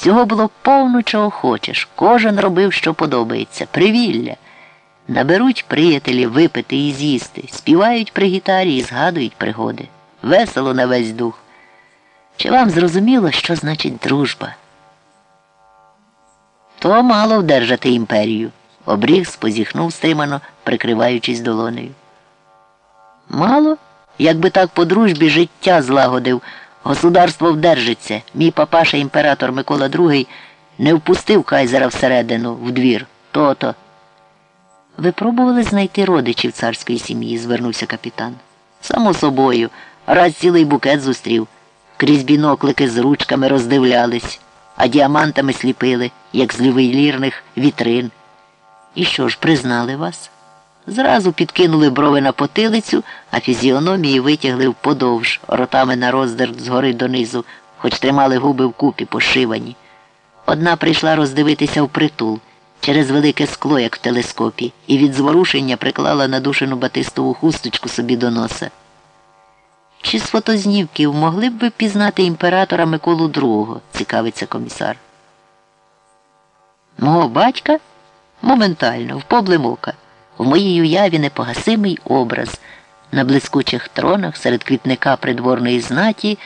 Всього було повно чого хочеш. Кожен робив, що подобається. Привілля. Наберуть приятелі випити і з'їсти, співають при гітарі і згадують пригоди. Весело на весь дух. Чи вам зрозуміло, що значить дружба? То мало вдержати імперію. Обрігс позіхнув стримано, прикриваючись долонею. Мало? Якби так по дружбі життя злагодив, государство вдержиться. Мій папаша імператор Микола II не впустив кайзера всередину, в двір. То-то. Ви пробували знайти родичів царської сім'ї? звернувся капітан. Само собою, раз цілий букет зустрів. Крізь біноклики з ручками роздивлялись, а діамантами сліпили, як з ювелірних вітрин. І що ж, признали вас? Зразу підкинули брови на потилицю, а фізіономії витягли вподовж, ротами на роздер згори донизу, хоч тримали губи вкупі пошивані. Одна прийшла роздивитися впритул через велике скло, як в телескопі, і від зворушення приклала надушену батистову хусточку собі до носа. Чи з фотознівків могли б ви пізнати імператора Миколу II, цікавиться комісар. Мого батька? Моментально, в поблим ока. В моїй уяві непогасимий образ на блискучих тронах серед квітника придворної знаті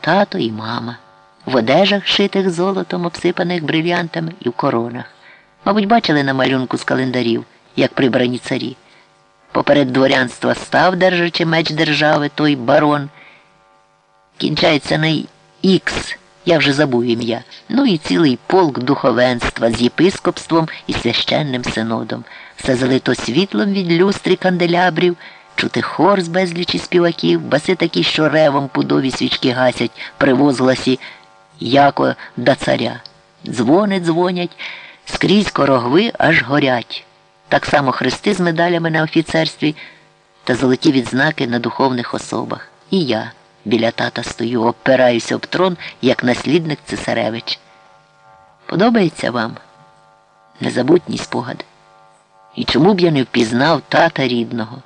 тато і мама, в одежах, шитих золотом, обсипаних брильянтами і в коронах. Мабуть, бачили на малюнку з календарів, як прибрані царі. Поперед дворянства став, держачи меч держави, той барон. Кінчається на Ікс, я вже забув ім'я. Ну і цілий полк духовенства з єпископством і священним синодом. Все залито світлом від люстри канделябрів, чути хор з безлічі співаків, баси такі, що ревом пудові свічки гасять при возгласі яко да царя. Дзвони дзвонять, скрізь корогви аж горять. Так само хрести з медалями на офіцерстві та золоті відзнаки на духовних особах. І я біля тата стою, опираюся об трон, як наслідник цесаревич. Подобається вам незабутній спогад. І чому б я не впізнав тата рідного?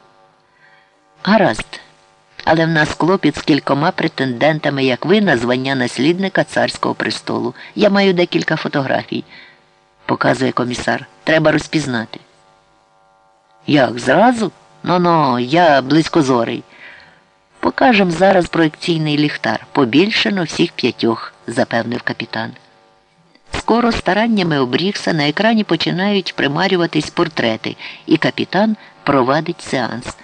Гаразд, але в нас клопіт з кількома претендентами, як ви, на звання наслідника царського престолу. Я маю декілька фотографій, показує комісар. Треба розпізнати. Як зразу? Ну-ну, я близькозорий. Покажем зараз проекційний ліхтар. Побільшено всіх п'ятьох, запевнив капітан. Скоро стараннями обрігся на екрані починають примарюватись портрети, і капітан провадить сеанс.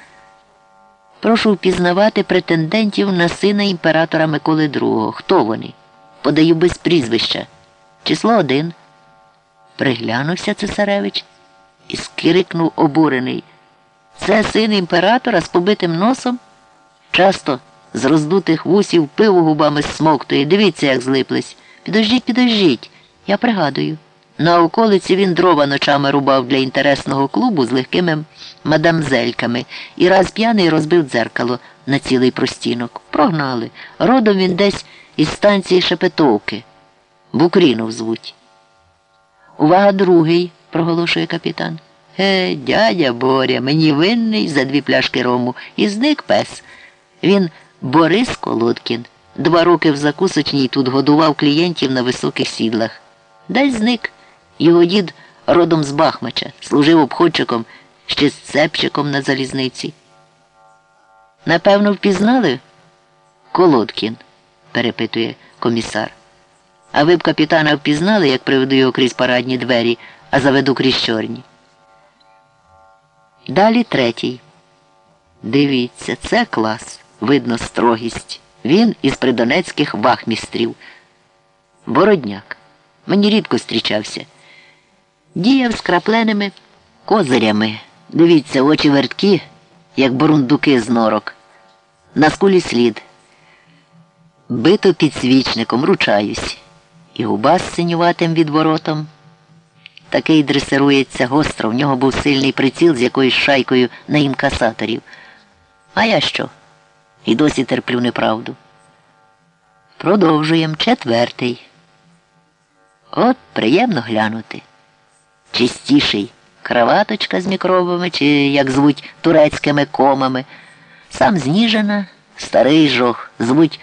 Прошу впізнавати претендентів на сина імператора Миколи II. Хто вони? Подаю без прізвища. Число один. Приглянувся цесаревич і скрикнув обурений. Це син імператора з побитим носом? Часто з роздутих вусів пиво губами смоктує. Дивіться, як злиплись. Підождіть, підождіть. Я пригадую. На околиці він дрова ночами рубав для інтересного клубу з легкими мадамзельками і раз п'яний розбив дзеркало на цілий простінок. Прогнали. Родом він десь із станції Шепетовки. Букрінов звуть. Увага другий, проголошує капітан. Е, дядя Боря, мені винний за дві пляшки рому. І зник пес. Він Борис Колодкін. Два роки в закусочній тут годував клієнтів на високих сідлах. Десь зник. Його дід родом з Бахмача, служив обходчиком ще з цепчиком на залізниці. Напевно, впізнали? Колодкін, перепитує комісар. А ви б капітана впізнали, як приведу його крізь парадні двері, а заведу крізь чорні. Далі третій. Дивіться, це клас. Видно строгість. Він із придонецьких вахмістрів. Бородняк. Мені рідко зустрічався. Діяв з крапленими козирями. Дивіться, очі верткі, як бурундуки з норок. На скулі слід. Бито підсвічником, ручаюсь. І губа з синюватим відворотом. Такий дресирується гостро, в нього був сильний приціл з якоюсь шайкою на інкасаторів. А я що? І досі терплю неправду. Продовжуємо четвертий. От приємно глянути. Чистіший краваточка з мікробами, чи, як звуть, турецькими комами. Сам зніжена, старий жох, звуть